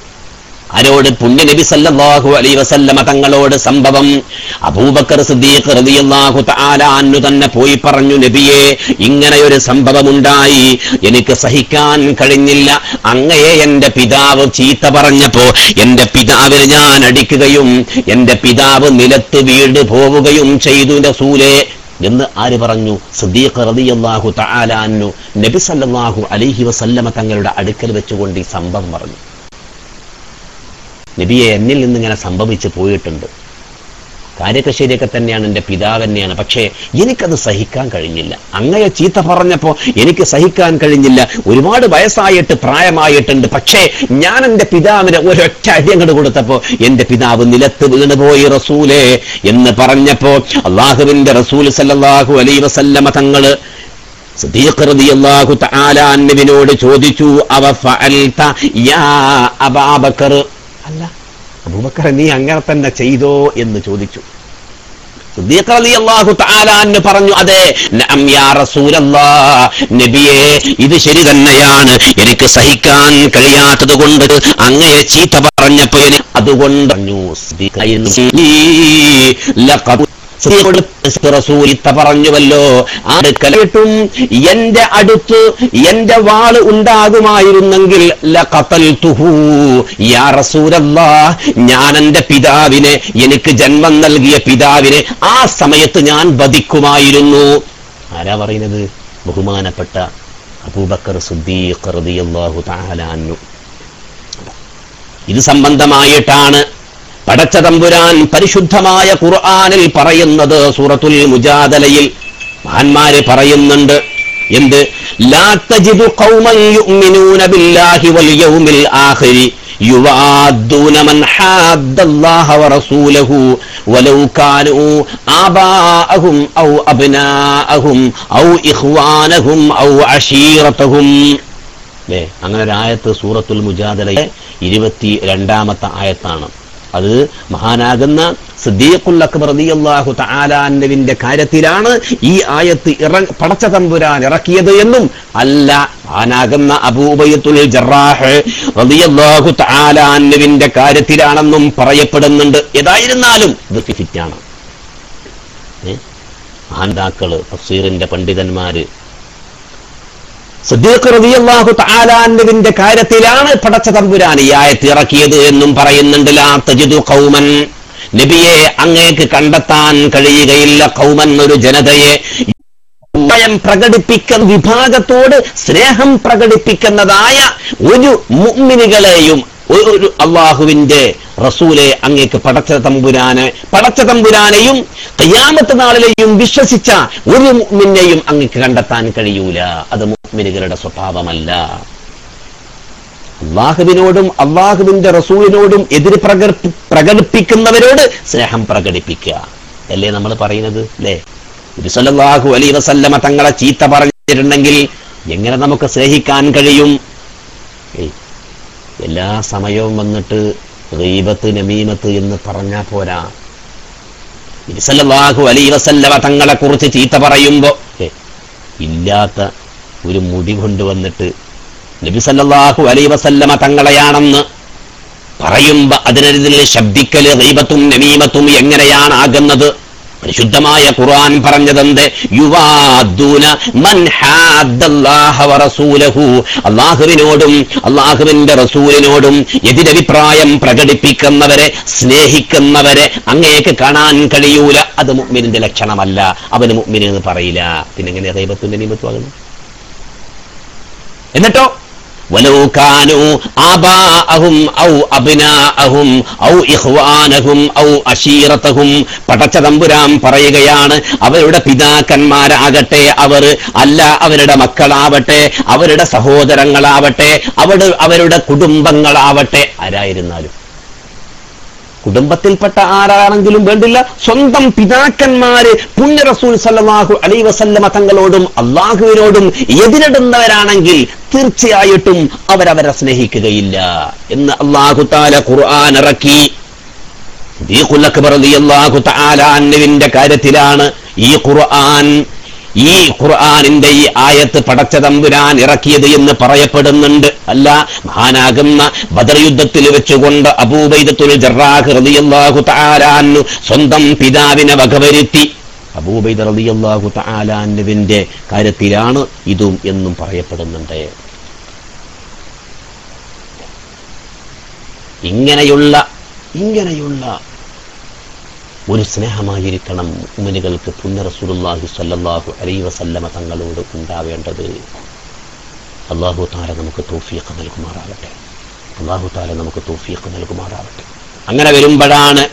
ആരോട് പുണ്യനബി സല്ലല്ലാഹു അലൈഹി വസല്ലമ തങ്ങളോട് സംഭവം? അബൂബക്കർ സിദ്ദീഖ് റളിയല്ലാഹു തആല അന്നു തന്നെ പോയി പറഞ്ഞു നബിയെ ഇങ്ങനെ ഒരു സംഭവമുണ്ടായി. എനിക്ക് സഹിക്കാൻ കഴിഞ്ഞില്ല. അങ്ങയെ എന്റെ പിതാവ് ചീത്ത പറഞ്ഞപ്പോ എന്റെ പിതാവിനെ ഞാൻ അടിക്കുകയും എന്റെ പിതാവ് നിലത്ത് വീട് പോവുകയും ചെയ്തു. റസൂലേ എന്ന് ആര് പറഞ്ഞു? നബി സല്ലല്ലാഹു അലൈഹി വസല്ലമ തങ്ങളുടെ അടുക്കൽ വെച്ചുകൊണ്ട് ഈ സംഭവം പറഞ്ഞു. നബിയെ എന്നിൽ നിന്ന് ഇങ്ങനെ സംഭവിച്ചു പോയിട്ടുണ്ട്. കാര്യമൊക്കെ ശരിയൊക്കെ തന്നെയാണ് എന്റെ പിതാവ് തന്നെയാണ്. പക്ഷേ എനിക്കത് സഹിക്കാൻ കഴിഞ്ഞില്ല. അങ്ങയെ ചീത്ത പറഞ്ഞപ്പോൾ എനിക്ക് സഹിക്കാൻ കഴിഞ്ഞില്ല. ഒരുപാട് വയസ്സായിട്ട് പ്രായമായിട്ടുണ്ട്. പക്ഷേ ഞാൻ എന്റെ പിതാവിന് ഒരൊറ്റ അടി കൊടുത്തപ്പോൾ എന്റെ പിതാവ് നിലത്ത് വീണുപോയി റസൂലേ എന്ന് പറഞ്ഞപ്പോൾ അള്ളാഹുവിന്റെ റസൂൽ സല്ലാഹു അലൈ വസല്ലമ തങ്ങൾ ചോദിച്ചു അവ അല്ല അബൂബക്കർ നീ അങ്ങനെ തന്നെ ചെയ്തോ എന്ന് ചോദിച്ചു. പറഞ്ഞു അതെ നബിയേ ഇത് ശരി തന്നെയാണ്. എനിക്ക് സഹിക്കാൻ കഴിയാത്തത് കൊണ്ട് അങ്ങയെ ചീത്ത പറഞ്ഞപ്പോ അതുകൊണ്ട് റസൂലിത്ത പറഞ്ഞുവല്ലോ. അടുക്കലിട്ടും എന്റെ അടുത്ത് എന്റെ വാൾ ഉണ്ടാകുമായിരുന്നെങ്കിൽ ഞാൻ എന്റെ പിതാവിനെ എനിക്ക് ജന്മം നൽകിയ പിതാവിനെ ആ സമയത്ത് ഞാൻ വധിക്കുമായിരുന്നു. ആരാ പറയുന്നത്? ബഹുമാനപ്പെട്ട അബൂബക്കർ സുദ്ദീഖ് റളിയല്ലാഹു തആല ഇത് സംബന്ധമായിട്ടാണ് പടച്ചതമ്പുരാൻ പരിശുദ്ധമായ ഖുർആാനിൽ പറയുന്നത് സൂറത്തുൽ മുജാദലയിൽ മഹാന്മാര് പറയുന്നുണ്ട്. എന്ത്? ലാത്തജിദു ഖൗമൻ യുഅ്മിനൂന ബില്ലാഹി വൽ യൗമിൽ ആഖിരി മൻ വറസൂലഹു വലൗ കാനൂ ആബാഅഹും ഔ അബ്നാഅഹും ഔ ഇഖ്വാനഹും ഔ അശീറതഹും അങ്ങനെ ഒരു ആയത്ത് സൂറത്തുൽ മുജാദലയിലെ ഇരുപത്തി രണ്ടാമത്തെ ആയത്താണ്. അത് മഹാനാകുന്ന സിദ്ദീഖുൽ അക്ബർ റളിയല്ലാഹു കാര്യത്തിലാണ് ഈ ആയത്ത് ഇറ പടച്ച തമ്പുരാൻ ഇറക്കിയത് എന്നും അല്ല ആനാകുന്ന അബൂബയത്തുൽ ജറാഹ് റളിയല്ലാഹു തആല അൻഹുവിന്റെ കാര്യത്തിലാണെന്നും പറയപ്പെടുന്നുണ്ട്. ഏതായിരുന്നാലും ഇത് ഫിറ്റാണ് മഹാന്താക്കൾ തഫ്സീറിന്റെ പണ്ഡിതന്മാര് സിദ്ദീഖ് കാര്യത്തിലാണ് പടച്ച തമ്പുരാൻ ഈ ആയത്ത് ഇറക്കിയത് എന്നും പറയുന്നുണ്ട് ലാ തജിദു കൗമൻ നബിയെ അങ്ങേക്ക് കണ്ടെത്താൻ കഴിയുകയില്ല. കൗമൻ ഒരു ജനതയെ ഭയം പ്രകടിപ്പിക്കുന്ന വിഭാഗത്തോട് സ്നേഹം പ്രകടിപ്പിക്കുന്നതായ ഒരു മുമ്മിനികളെയും ഒരു അള്ളാഹുവിന്റെ റസൂലെ അങ്ങേക്ക് പടച്ച തമ്പുരാന് പടച്ച തമ്പുരാനെയും കയ്യാമത്ത് നാളിലെയും വിശ്വസിച്ച ഒരു മുഅ്മിനെയും അങ്ങേക്ക് കണ്ടെത്താൻ കഴിയൂല. അത് മുഗ്മിനുകളുടെ സ്വഭാവമല്ല. അള്ളാഹുവിനോടും അള്ളാഹുവിന്റെ റസൂലിനോടും എതിര് പ്രകട പ്രകടിപ്പിക്കുന്നവരോട് സ്നേഹം പ്രകടിപ്പിക്കുക. അല്ലേ നമ്മൾ പറയുന്നത്? അല്ലേ? സല്ലല്ലാഹു അലൈഹി വസല്ലമ തങ്ങളെ ചീത്ത പറഞ്ഞിട്ടുണ്ടെങ്കിൽ എങ്ങനെ നമുക്ക് സ്നേഹിക്കാൻ കഴിയും? എല്ലാ സമയവും വന്നിട്ട് ഗീബത്ത് നമീമത്ത് എന്ന് പറഞ്ഞാ പോരാ. ഇരുസല്ലാഹു അലൈഹി വസല്ലമ തങ്ങളെ കുറിച്ച് ചീത്ത പറയുമ്പോ ഇല്ലാത്ത ഒരു മുടി കൊണ്ടുവന്നിട്ട് നബി സല്ലല്ലാഹു അലൈഹി വസല്ലമ തങ്ങളെയാണെന്ന് പറയുമ്പോ അതിനെതിരെ ശബ്ദിക്കൽ റീബത്തും നമീമത്തും എങ്ങനെയാണ് ആകുന്നത്? പരിശുദ്ധമായ ഖുർആൻ പറഞ്ഞതെന്ത്? യുവാദൂന അള്ളാഹുവിനോടും അള്ളാഹുവിന്റെ റസൂലിനോടും എതിരഭിപ്രായം പ്രകടിപ്പിക്കുന്നവരെ സ്നേഹിക്കുന്നവരെ അങ്ങേക്ക് കാണാൻ കഴിയൂല. അത് മുഅ്മിനിന്റെ ലക്ഷണമല്ല. അവന് മുഗ്മിനെന്ന് പറയില്ല. പിന്നെ എങ്ങനെ ദൈവത്തിന്റെ നിമിത്തം ആകുന്നു? എന്നിട്ടോ? ولو كانوا آباءهم أو أبناءهم أو إخوانهم أو أشيرتهم പടച്ച തമ്പുരാൻ പറയുകയാണ് അവരുടെ പിതാക്കന്മാരാകട്ടെ അവർ അല്ല അവരുടെ മക്കളാവട്ടെ അവരുടെ സഹോദരങ്ങളാവട്ടെ അവിടെ അവരുടെ കുടുംബങ്ങളാവട്ടെ ആരായിരുന്നാലും കുടുംബത്തിൽപ്പെട്ട ആരാണെങ്കിലും വേണ്ടില്ല. സ്വന്തം പിതാക്കന്മാര് പുണ്യ റസൂൽ സല്ലാഹു അലൈ വസല്ലമ തങ്ങളോടും അള്ളാഹുവിനോടും എതിരിടുന്നവരാണെങ്കിൽ തീർച്ചയായിട്ടും അവരവരെ സ്നേഹിക്കുകയില്ല എന്ന് അള്ളാഹു താല ഖുർആൻ ഇറക്കി. അക്ബർ തആല അൻഹുവിന്റെ കാര്യത്തിലാണ് ഈ ഖുർആൻ ഈ ഖുർആാനിന്റെ ഈ ആയത്ത് പടച്ച തമ്പുരാൻ ഇറക്കിയത് എന്ന് പറയപ്പെടുന്നുണ്ട്. അല്ല മഹാനാകുന്ന ബദർ യുദ്ധത്തിൽ വെച്ചുകൊണ്ട് അബൂബൈദത്തുൽ ജറാഹ് റളിയല്ലാഹു സ്വന്തം പിതാവിനെ വകവരുത്തി. അബൂബൈദ റളിയല്ലാഹു തആല അൻഹുവിന്റെ കാര്യത്തിലാണ് ഇതും എന്നും പറയപ്പെടുന്നുണ്ട്. ഇങ്ങനെയുള്ള ഇങ്ങനെയുള്ള ഒരു സ്നേഹമായിരിക്കണം ഉമ്മനുകൾക്ക് പുണ്യ സ്വല്ലല്ലാഹു അലൈഹി വസല്ലമ തങ്ങളോട് ഉണ്ടാവേണ്ടത്. അള്ളാഹു താര നമുക്ക് തോഫിയൊക്കെ നൽകുമാറാവട്ടെ. അള്ളാഹു താര നമുക്ക് തോഫിയൊക്കെ നൽകുമാറാവട്ടെ. അങ്ങനെ വരുമ്പോഴാണ്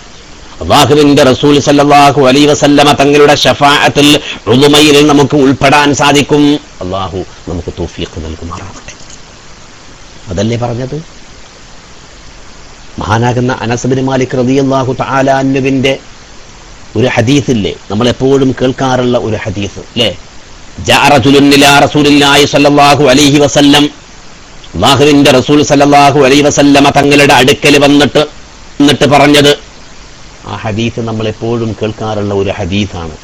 അള്ളാഹുവിന്റെ റസൂൽ സല്ലാഹു അലൈഹി വസല്ലമ തങ്ങളുടെ ഷഫാഅത്തിൽ ഉളുമയിൽ നമുക്ക് ഉൾപ്പെടാൻ സാധിക്കും. അള്ളാഹു നമുക്ക് തോഫിയൊക്കെ നൽകുമാറാവട്ടെ. അതല്ലേ പറഞ്ഞത്? മഹാനാകുന്ന അനസബിന് മാലിക് റളിയല്ലാഹു തആല അന്നുവിന്റെ ഒരു ഹദീസില്ലേ? നമ്മൾ എപ്പോഴും കേൾക്കാറുള്ള ഒരു ഹദീസ് അല്ലേ അലൈഹി വസല്ലം. റസൂൽ അലൈഹി തങ്ങളുടെ അടുക്കൽ വന്നിട്ട് എന്നിട്ട് പറഞ്ഞത് ആ ഹദീസ് നമ്മൾ എപ്പോഴും കേൾക്കാറുള്ള ഒരു ഹദീസാണ്.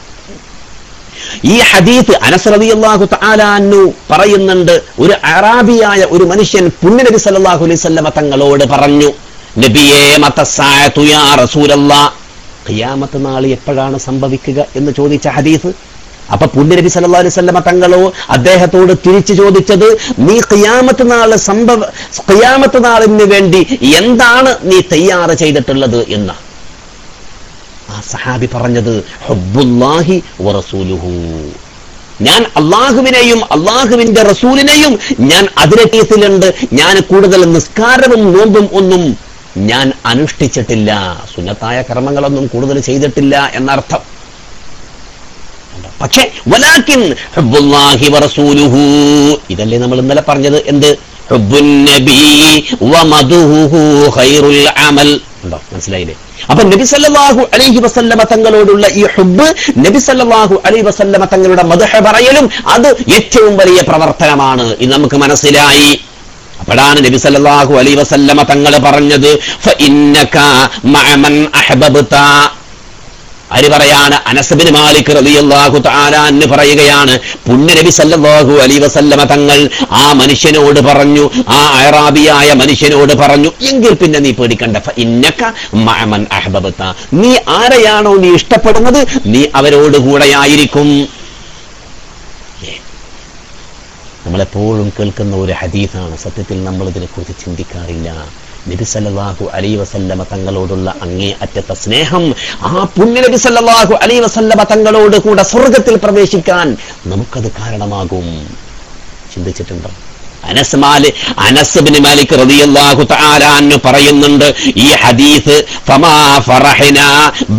ഈ ഹദീസ് അനസ് റളിയല്ലാഹു അള്ളാഹു പറയുന്നുണ്ട് ഒരു അറാബിയായ ഒരു മനുഷ്യൻ പുണ്യനബി സല്ലാഹു അലൈഹി തങ്ങളോട് പറഞ്ഞു നബിയേ മതസായ യാ റസൂലല്ലാ ഖിയാമത്ത് നാൾ എപ്പോഴാണ് സംഭവിക്കുക എന്ന് ചോദിച്ച ഹദീസ് അപ്പൊ പുണ്യനബി സല്ലാ അലൈഹി വസല്ലമ തങ്ങളോ അദ്ദേഹത്തോട് തിരിച്ചു ചോദിച്ചത് നീ ഖിയാമത്ത് നാൾ സംഭവ ഖിയാമത്ത് നാളിന് വേണ്ടി എന്താണ് നീ തയ്യാറ് ചെയ്തിട്ടുള്ളത് എന്ന്? ആ സഹാബി പറഞ്ഞത് ഹബ്ബുല്ലാഹി ഞാൻ അള്ളാഹുവിനെയും അള്ളാഹുവിന്റെ റസൂലിനെയും ഞാൻ അതിരക്കീയത്തിലുണ്ട് ഞാൻ കൂടുതൽ നിസ്കാരവും നോമ്പും ഒന്നും ഞാൻ അനുഷ്ഠിച്ചിട്ടില്ല. സുന്നത്തായ കർമ്മങ്ങളൊന്നും കൂടുതൽ ചെയ്തിട്ടില്ല എന്നർത്ഥം. പക്ഷേ ഇതല്ലേ നമ്മൾ ഇന്നലെ പറഞ്ഞത്? എന്ത്? മനസ്സിലായില്ലേ? അപ്പൊ നബി സല്ലല്ലാഹു അലൈഹി വസല്ലമ തങ്ങളോടുള്ള ഈ ഹുബ് നബി സല്ലല്ലാഹു അലൈഹി വസല്ലമ തങ്ങളുടെ മധുഹ പറയലും അത് ഏറ്റവും വലിയ പ്രവർത്തനമാണ് ഇത് നമുക്ക് മനസ്സിലായി. അപ്പോഴാണ് നബി സല്ലല്ലാഹു അലൈഹി വസല്ലമ തങ്ങൾ പറഞ്ഞത് ആര് പറയാണ്? അനസബിന് മാലിക് റളിയല്ലാഹു തആല എന്ന് പറയുകയാണ് പുണ്യ നബി സല്ലല്ലാഹു അലൈഹി വസല്ലമ തങ്ങൾ ആ മനുഷ്യനോട് പറഞ്ഞു ആ അയറാബിയായ മനുഷ്യനോട് പറഞ്ഞു എങ്കിൽ പിന്നെ നീ പേടിക്കണ്ട. ഇന്നക മഅമൻ അഹ്ബബത. നീ ആരെയാണോ നീ ഇഷ്ടപ്പെടുന്നത്? നീ അവരോട് കൂടെയായിരിക്കും. നമ്മളെപ്പോഴും കേൾക്കുന്ന ഒരു ഹദീഫാണ് സത്യത്തിൽ നമ്മൾ ഇതിനെക്കുറിച്ച് ചിന്തിക്കാറില്ല. നബി സല്ലല്ലാഹു അലൈ വസല്ലമ തങ്ങളോടുള്ള അങ്ങേ അറ്റത്തെ സ്നേഹം ആ പുണ്യ നബി സല്ലല്ലാഹു അലൈ വസല്ലമ തങ്ങളോട് കൂടെ സ്വർഗത്തിൽ പ്രവേശിക്കാൻ നമുക്കത് കാരണമാകും. ചിന്തിച്ചിട്ടുണ്ടോ? അനസ് മാലി അനസ് ബിൻ മാലിക് റളിയല്ലാഹു തആല അൻഹു പറയുന്നുണ്ട് ഈ ഹദീസ് ഫമാ ഫറഹന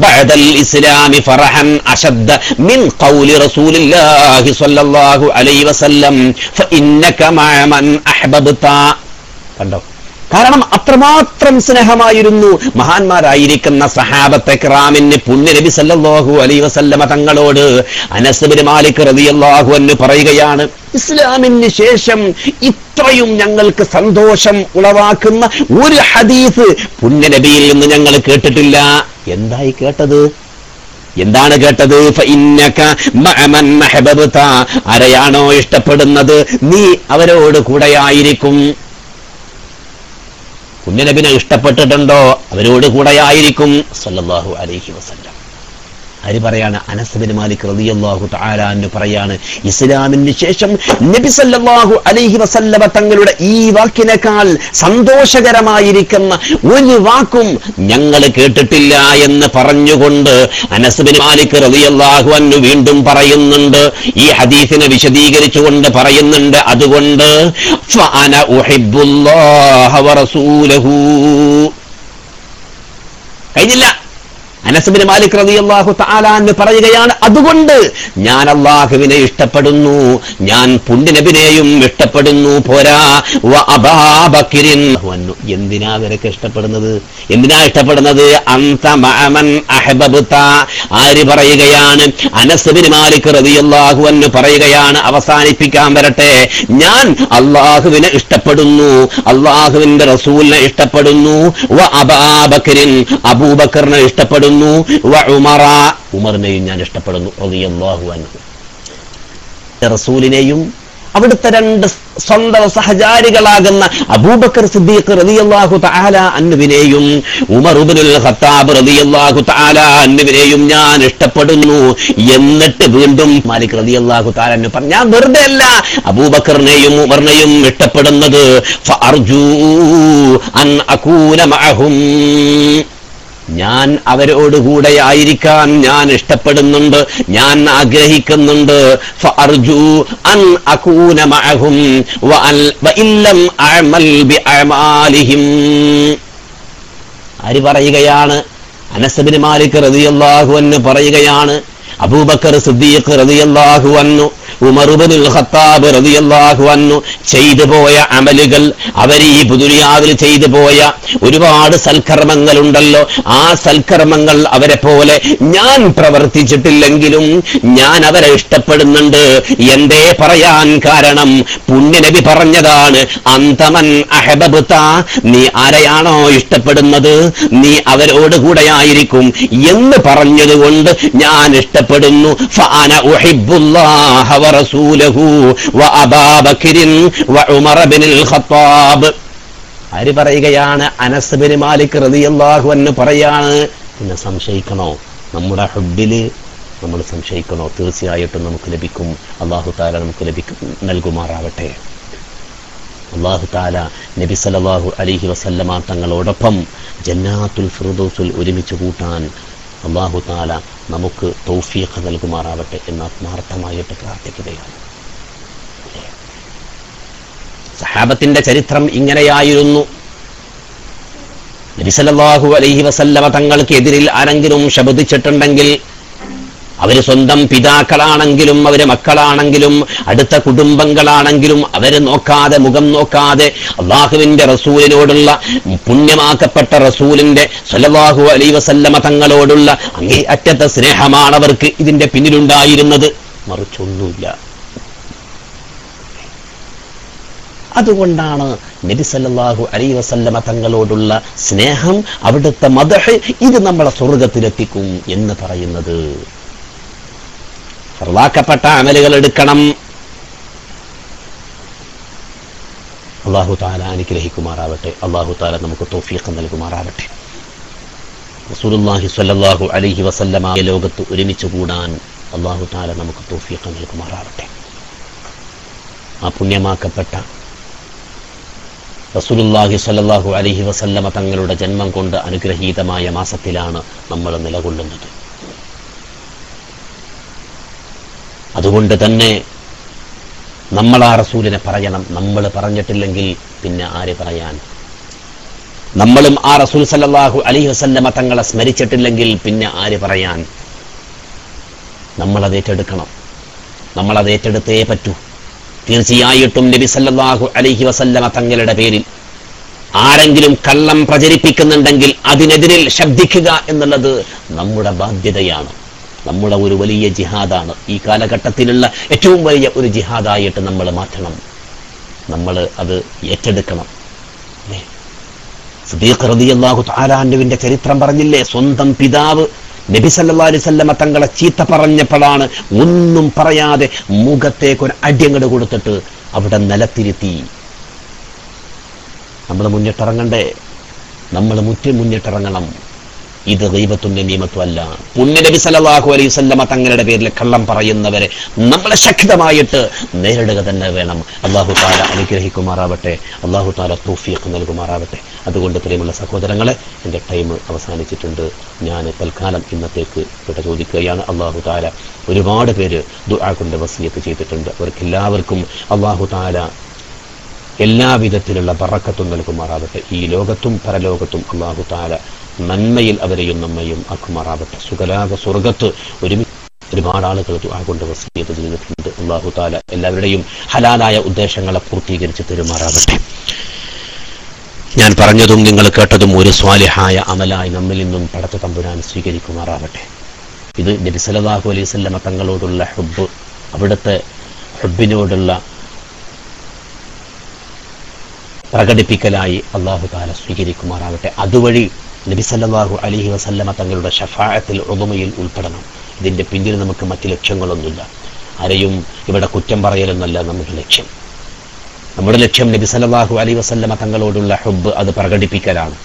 ബഅദൽ ഇസ്ലാമി ഫറഹൻ അശദ്ദ മിൻ ഖൗലി റസൂലില്ലാഹി സ്വല്ലല്ലാഹു അലൈഹി വസല്ലം ഫഇന്നക മഅ മൻ അഹ്ബബ്ത. കണ്ടോ? കാരണം അത്രമാത്രം സ്നേഹമായിരുന്നു. മഹാന്മാരായിരിക്കുന്ന സഹാബത്തെ ക്രാമിന് പുണ്യ സല്ലാഹു അലൈഹി വസല്ലമ തങ്ങളോട് അനസ് ബിൻ മാലിക് റളിയല്ലാഹു അൻഹു പറയുകയാണ് ഇസ്ലാമിന് ശേഷം ഇത്രയും ഞങ്ങൾക്ക് സന്തോഷം ഉളവാക്കുന്ന ഒരു ഹദീസ് പുണ്യ നബിയിൽ നിന്ന് ഞങ്ങൾ കേട്ടിട്ടില്ല. എന്തായി കേട്ടത്? എന്താണ് കേട്ടത്? ആരെയാണോ ഇഷ്ടപ്പെടുന്നത്? നീ അവരോട് കൂടെയായിരിക്കും. പുണ്യനബിനെ ഇഷ്ടപ്പെട്ടിട്ടുണ്ടോ? അവരോട് കൂടെയായിരിക്കും. സല്ലാഹു അലൈഹി വസല്ലം. ആര് പറയാണ് അനസ് ബിൻ മാലിക് റളിയല്ലാഹു തആല എന്ന് പറയാണ് ഇസ്ലാമിന് ശേഷം നബി സല്ലല്ലാഹു അലൈഹി വസല്ലമ തങ്ങളുടെ ഈ വാക്കിനേക്കാൾ സന്തോഷകരമായിരിക്കുന്ന ഒരു വാക്കും ഞങ്ങൾ കേട്ടിട്ടില്ല എന്ന് പറഞ്ഞുകൊണ്ട് അനസ് ബിൻ മാലിക് റളിയല്ലാഹു അൻഹു വീണ്ടും പറയുന്നുണ്ട്. ഈ ഹദീസിനെ വിശദീകരിച്ചുകൊണ്ട് പറയുന്നുണ്ട്. അതുകൊണ്ട് ഫഅന ഉഹിബ്ബുല്ലാഹ വറസൂലഹു കഴിഞ്ഞില്ല. അനസബിന് മാലിക് റളിയല്ലാഹു തആല എന്ന് പറയുകയാണ് അതുകൊണ്ട് ഞാൻ അള്ളാഹുവിനെ ഇഷ്ടപ്പെടുന്നു ഞാൻ പുണ്യനബിനെയും ഇഷ്ടപ്പെടുന്നു പോരാ. എന്തിനാ നിനക്ക് ഇഷ്ടപ്പെടുന്നത്? എന്തിനാ ഇഷ്ടപ്പെടുന്നത്? ആര് പറയുകയാണ്? അനസബിന് മാലിക് റളിയല്ലാഹു എന്ന് പറയുകയാണ് അവസാനിപ്പിക്കാൻ വരട്ടെ. ഞാൻ അള്ളാഹുവിനെ ഇഷ്ടപ്പെടുന്നു അള്ളാഹുവിന്റെ റസൂലിനെ ഇഷ്ടപ്പെടുന്നു. അബൂബക്കറിനെ ഇഷ്ടപ്പെടുന്നു. വ ഉമറ. ഉമറിനെയും ഞാൻ ഇഷ്ടപ്പെടുന്നു റളിയല്ലാഹു അൻഹു. റസൂലിനെയും അവിടുത്തെ രണ്ട് സ്വന്തം സഹചാരികളാകുന്ന അബൂബക്കർ സിദ്ദീഖ് റളിയല്ലാഹു തആല അന്നുവിനെയും ഉമർ ഇബ്നുൽ ഖത്താബ് റളിയല്ലാഹു തആല അന്നുവിനെയും ഞാൻ ഇഷ്ടപ്പെടുന്നു. എന്നിട്ട് വീണ്ടും മാലിക് റളിയല്ലാഹു തആല അന്നു പറഞ്ഞു ഞാൻ വെറുതെ അല്ല അബൂബക്കറിനെയും ഉമറിനെയും ഇഷ്ടപ്പെടുന്നത്. ഫർജൂ അൻ അകൂന മഅഹും. ഞാൻ അവരോട് കൂടെ ആയിരിക്കാൻ ഞാൻ ഇഷ്ടപ്പെടുന്നുണ്ട് ഞാൻ ആഗ്രഹിക്കുന്നുണ്ട്. ഫർജു അൻ അകൂന മഅഹും അഅമൽ ബിഅമാലിഹിം. ആര് പറയുകയാണ്? അനസ് ബിൻ മാലിക് റളിയല്ലാഹു അൻഹു പറയുകയാണ്. അബൂബക്കർ സിദ്ദീഖ് റളിയല്ലാഹു അൻഹു ഖത്താബ് റളിയല്ലാഹു അൻഹു ചെയ്തു പോയ അമലുകൾ അവർ ഈ ദുനിയാവിൽ ചെയ്തു പോയ ഒരുപാട് സൽക്കർമ്മങ്ങൾ ഉണ്ടല്ലോ ആ സൽക്കർമ്മങ്ങൾ അവരെ പോലെ ഞാൻ പ്രവർത്തിച്ചിട്ടില്ലെങ്കിലും ഞാൻ അവരെ ഇഷ്ടപ്പെടുന്നുണ്ട്. എന്തേ പറയാൻ കാരണം? പുണ്യനബി പറഞ്ഞതാണ് അന്തമൻ അഹബബുത്ത നീ ആരെയാണോ ഇഷ്ടപ്പെടുന്നത്? നീ അവരോട് കൂടെയായിരിക്കും എന്ന് പറഞ്ഞതുകൊണ്ട് ഞാൻ ഇഷ്ടപ്പെടുന്നു. വറസൂലഹു വഅബാ بكر വഉമർ بن ഖത്താബ് ആര് പറയുകയാണ്? അനസ് ബിൻ മാലിക് റളിയല്ലാഹു അൻഹു പറയാണ്. പിന്നെ സംശയിക്കണോ? നമ്മുടെ ഹബ്ബിൽ നമ്മൾ സംശയിക്കണോ? തീർച്ചയായിട്ടും നമുക്ക് ലഭിക്കും. അള്ളാഹു താല നമുക്ക് ലഭിക്കും നൽകുമാറാവട്ടെ. അള്ളാഹു താല നബി സല്ലല്ലാഹു അലിഹി വസല്ലമ തങ്ങളോടൊപ്പം ജന്നാത്തുൽ ഫിർദൗസിൽ ഒരുമിച്ച് കൂട്ടാൻ അള്ളാഹു താല നമുക്ക് തൗഫീഖ് നൽകുമാറാവട്ടെ എന്ന് ആത്മാർത്ഥമായിട്ട് പ്രാർത്ഥിക്കുകയാണ്. സഹാബത്തിന്റെ ചരിത്രം ഇങ്ങനെയായിരുന്നു. നബിസല്ലാഹു അലൈഹി വസല്ലമ തങ്ങൾക്കെതിരിൽ ആരെങ്കിലും ശബ്ദിച്ചിട്ടുണ്ടെങ്കിൽ അവർ സ്വന്തം പിതാക്കളാണെങ്കിലും അവരെ മക്കളാണെങ്കിലും അടുത്ത കുടുംബങ്ങളാണെങ്കിലും അവരെ നോക്കാതെ മുഖം നോക്കാതെ അള്ളാഹുവിന്റെ റസൂലിനോടുള്ള പുണ്യമാക്കപ്പെട്ട റസൂലിന്റെ സൊലവാഹു അലൈ വസല്ലമ തങ്ങളോടുള്ള അങ്ങേ അറ്റത്തെ സ്നേഹമാണ് അവർക്ക് ഇതിന്റെ പിന്നിലുണ്ടായിരുന്നത്. മറിച്ചൊന്നുമില്ല. അതുകൊണ്ടാണ് നബി സല്ലാഹു അലൈഹി വസല്ലമ തങ്ങളോടുള്ള സ്നേഹം അവിടുത്തെ മദഹ് ഇത് നമ്മളെ സ്വർഗത്തിലെത്തിക്കും എന്ന് പറയുന്നത്. ഫർലാക്കപ്പെട്ട അമലുകൾ എടുക്കണം. അള്ളാഹു താല അനുഗ്രഹിക്കുമാറാവട്ടെ. അള്ളാഹു താല നമുക്ക് തോഫീഖ് നൽകുമാറാവട്ടെ. റസൂലുള്ളാഹി സ്വല്ലല്ലാഹു അലൈഹി ലോകത്ത് ഒരുമിച്ച് കൂടാൻ അള്ളാഹു താല നമുക്ക് തോഫീഖ് നൽകുമാറാവട്ടെ. ആ പുണ്യമാക്കപ്പെട്ട റസൂലുല്ലാഹി സ്വല്ലല്ലാഹു അലൈഹി വസല്ലമ തങ്ങളുടെ ജന്മം കൊണ്ട് അനുഗ്രഹീതമായ മാസത്തിലാണ് നമ്മൾ നിലകൊള്ളുന്നത്. അതുകൊണ്ട് തന്നെ നമ്മൾ ആ റസൂലിനെ പറയണം. നമ്മൾ പറഞ്ഞിട്ടില്ലെങ്കിൽ പിന്നെ ആര് പറയാൻ? നമ്മളും ആ റസൂൽ സല്ലാഹു അലി വസല്ലമ തങ്ങളെ സ്മരിച്ചിട്ടില്ലെങ്കിൽ പിന്നെ ആര് പറയാൻ? നമ്മളത് ഏറ്റെടുക്കണം. നമ്മളത് ഏറ്റെടുത്തേ പറ്റൂ. തീർച്ചയായിട്ടും നബി സല്ലാഹു അലൈഹി വസല്ലമ തങ്ങളുടെ പേരിൽ ആരെങ്കിലും കള്ളം പ്രചരിപ്പിക്കുന്നുണ്ടെങ്കിൽ അതിനെതിരിൽ ശബ്ദിക്കുക എന്നുള്ളത് നമ്മുടെ ബാധ്യതയാണ്. നമ്മുടെ ഒരു വലിയ ജിഹാദാണ്. ഈ കാലഘട്ടത്തിലുള്ള ഏറ്റവും വലിയ ഒരു ജിഹാദായിട്ട് നമ്മൾ മാറ്റണം. നമ്മൾ അത് ഏറ്റെടുക്കണം. സുദീഖ് ചരിത്രം പറഞ്ഞില്ലേ? സ്വന്തം പിതാവ് നബി തങ്ങളെ ചീത്ത പറഞ്ഞപ്പോഴാണ് ഒന്നും പറയാതെ മുഖത്തേക്ക് ഒരു അടിയങ്ങട് കൊടുത്തിട്ട് അവിടെ നിലത്തിരുത്തി. നമ്മൾ മുന്നിട്ടിറങ്ങണ്ടേ? നമ്മൾ മുറ്റി മുന്നിട്ടിറങ്ങണം. ഇത് ദൈവത്തും നമീമത്തും അല്ല പുണ്യ നബി വസല്ലമ തങ്ങളുടെ പേരിൽ കള്ളം പറയുന്നവരെ നമ്മളെ ശക്തമായിട്ട് നേരിടുക തന്നെ വേണം. അള്ളാഹു താല അനുഗ്രഹിക്കുമാറാവട്ടെ. അള്ളാഹു താല തൗഫീഖ് നൽകുമാറാവട്ടെ. അതുകൊണ്ട് പ്രിയമുള്ള സഹോദരങ്ങളെ എന്റെ ടൈം അവസാനിച്ചിട്ടുണ്ട്. ഞാൻ തൽക്കാലം ഇന്നത്തേക്ക് വിട ചോദിക്കുകയാണ്. അള്ളാഹു താല ഒരുപാട് പേര് ദുആ കൊണ്ട് ചെയ്തിട്ടുണ്ട്. അവർക്ക് എല്ലാവർക്കും അള്ളാഹു താല എല്ലാവിധത്തിലുള്ള പറക്കത്തും നൽകുമാറാവട്ടെ. ഈ ലോകത്തും പരലോകത്തും അള്ളാഹു താല നന്മയിൽ അവരെയും നമ്മയും ആക്കുമാറാവട്ടെ. സുഖലാക സ്വർഗത്ത് ഒരുമിച്ച് ഒരുപാട് ആളുകൾ ആകൊണ്ട് കൊണ്ട് വസീയത്ത് ചെയ്തിട്ടുണ്ട്. അള്ളാഹു താല എല്ലാവരുടെയും ഹലാലായ ഉദ്ദേശങ്ങളെ പൂർത്തീകരിച്ച് പെരുമാറാവട്ടെ ഞാൻ പറഞ്ഞതും നിങ്ങൾ കേട്ടതും ഒരു സ്വാലിഹായ അമലായി നമ്മിൽ നിന്നും പടത്ത തമ്പുരാൻ സ്വീകരിക്കുമാറാവട്ടെ. ഇത് നബി സല്ലല്ലാഹു അലൈഹി വസല്ലമ തങ്ങളോടുള്ള ഹുബ് അവിടുത്തെ ഹുബിനോടുള്ള പ്രകടിപ്പിക്കലായി അള്ളാഹു താല സ്വീകരിക്കുമാറാവട്ടെ. അതുവഴി നബി സല്ലല്ലാഹു അലൈഹി വസല്ലമ തങ്ങളുടെ ഷഫായത്തിൽ ഉറുമയിൽ ഉൾപ്പെടണം. ഇതിന്റെ പിന്നിൽ നമുക്ക് മറ്റ് ലക്ഷ്യങ്ങളൊന്നുമില്ല. ആരെയും ഇവിടെ കുറ്റം പറയലെന്നല്ല നമ്മുടെ ലക്ഷ്യം. നമ്മുടെ ലക്ഷ്യം നബി സല്ലല്ലാഹു അലൈഹി വസല്ലമ തങ്ങളോടുള്ള ഹുബ് അത് പ്രകടിപ്പിക്കലാണ്.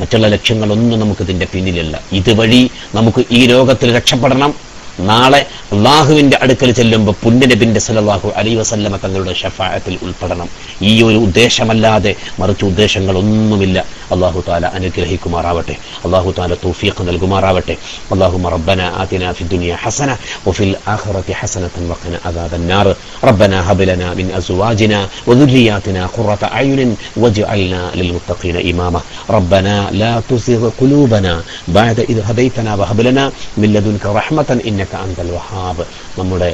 മറ്റുള്ള ലക്ഷ്യങ്ങളൊന്നും നമുക്ക് ഇതിന്റെ പിന്നിലല്ല. ഇതുവഴി നമുക്ക് ഈ രോഗത്തിൽ രക്ഷപ്പെടണം. നാളെ അള്ളാഹുവിന്റെ അടുക്കൽ ചെല്ലുമ്പോൾ പുണ്യനബിന്റെ സലവാഹു അലൈഹി വസല്ലമ തങ്ങളുടെ ഷഫായത്തിൽ ഉൾപ്പെടണം. ഈ ഒരു ഉദ്ദേശമല്ലാതെ മറിച്ച് ഉദ്ദേശങ്ങളൊന്നുമില്ല. അള്ളാഹു താല അനുഗ്രഹിക്കുമാറാവട്ടെ അള്ളാഹു താല തൗഫീഖ് നൽകുമാറാവട്ടെ اللهم ربنا آتنا في الدنيا حسنة وفي الآخرة حسنة وقنا عذاب النار ربنا هب لنا من أزواجنا وذرياتنا قرة أعين واجعلنا للمتقين إماما ربنا لا تزغ قلوبنا بعد إذ هديتنا وهب لنا من لدنك رحمة إنك أنت الوهاب നമ്മുടെ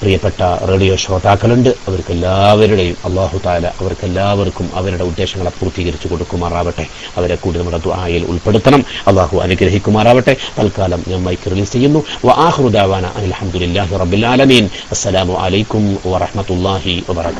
പ്രിയപ്പെട്ട റേഡിയോ ശ്രോതാക്കളുണ്ട്. അവർക്കെല്ലാവരുടെയും അള്ളാഹു താല അവർക്കെല്ലാവർക്കും അവരുടെ ഉദ്ദേശങ്ങളെ പൂർത്തീകരിച്ചു കൊടുക്കുമാറാവട്ടെ. അവരെ കൂടി നമ്മുടെ ദുആയിൽ ഉൾപ്പെടുത്തണം. അള്ളാഹു അനുഗ്രഹിക്കുമാറാവട്ടെ. തൽക്കാലം ഞാൻ മൈക്ക് റിലീസ് ചെയ്യുന്നു. അൽഹംദുലില്ലാഹി റബ്ബിൽ ആലമീൻ. അസ്സലാമു അലൈക്കും വറഹ്മത്തുള്ളാഹി വബറകാതുഹു